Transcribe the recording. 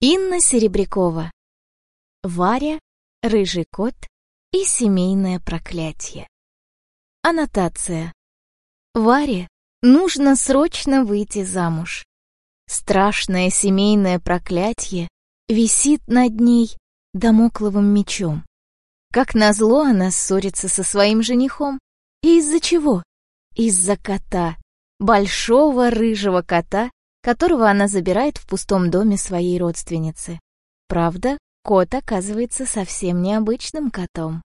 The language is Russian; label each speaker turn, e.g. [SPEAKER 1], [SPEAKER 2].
[SPEAKER 1] Инна Серебрякова. Варя, рыжий кот и семейное проклятие. Аннотация. Варе нужно срочно выйти замуж. Страшное семейное проклятие висит над ней домокловым мечом. Как назло она ссорится со своим женихом. И из-за чего? Из-за кота. Большого рыжего кота, которого она забирает в пустом доме своей родственницы. Правда, кот оказывается совсем необычным котом.